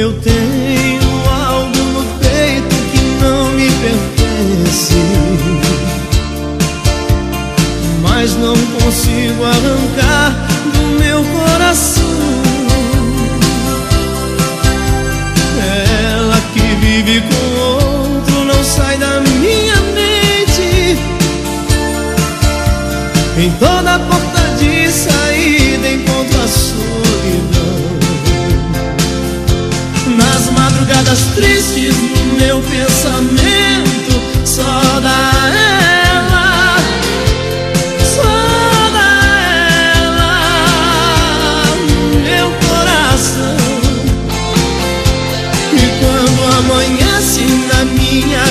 Eu tenho algo no peito que não me pertence, mas não consigo arrancar do meu coração. Pensamento Só dá ela Só dá ela Meu coração. E quando amanhece na minha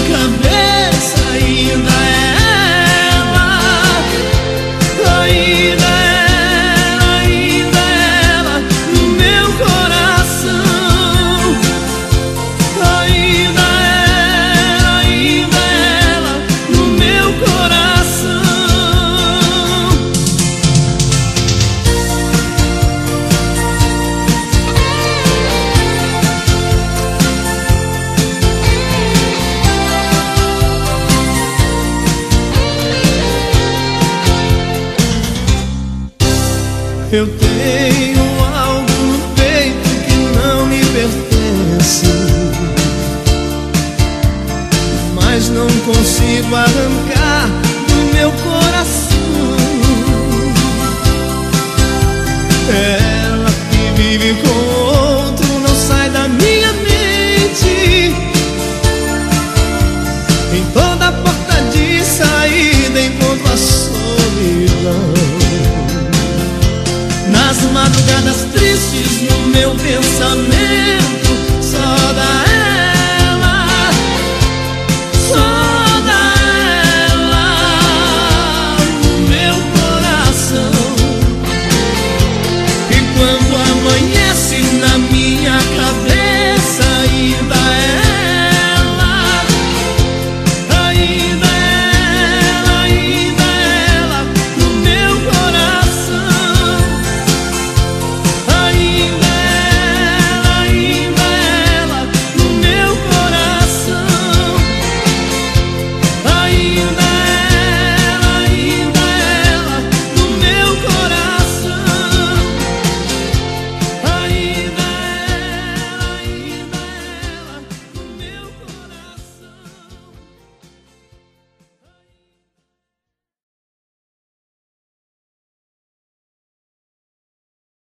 Eu tenho algo no peito que não me pertence, mas não consigo arrancar do meu coração. Ela que vive com madrugadas tristes no meu pensamento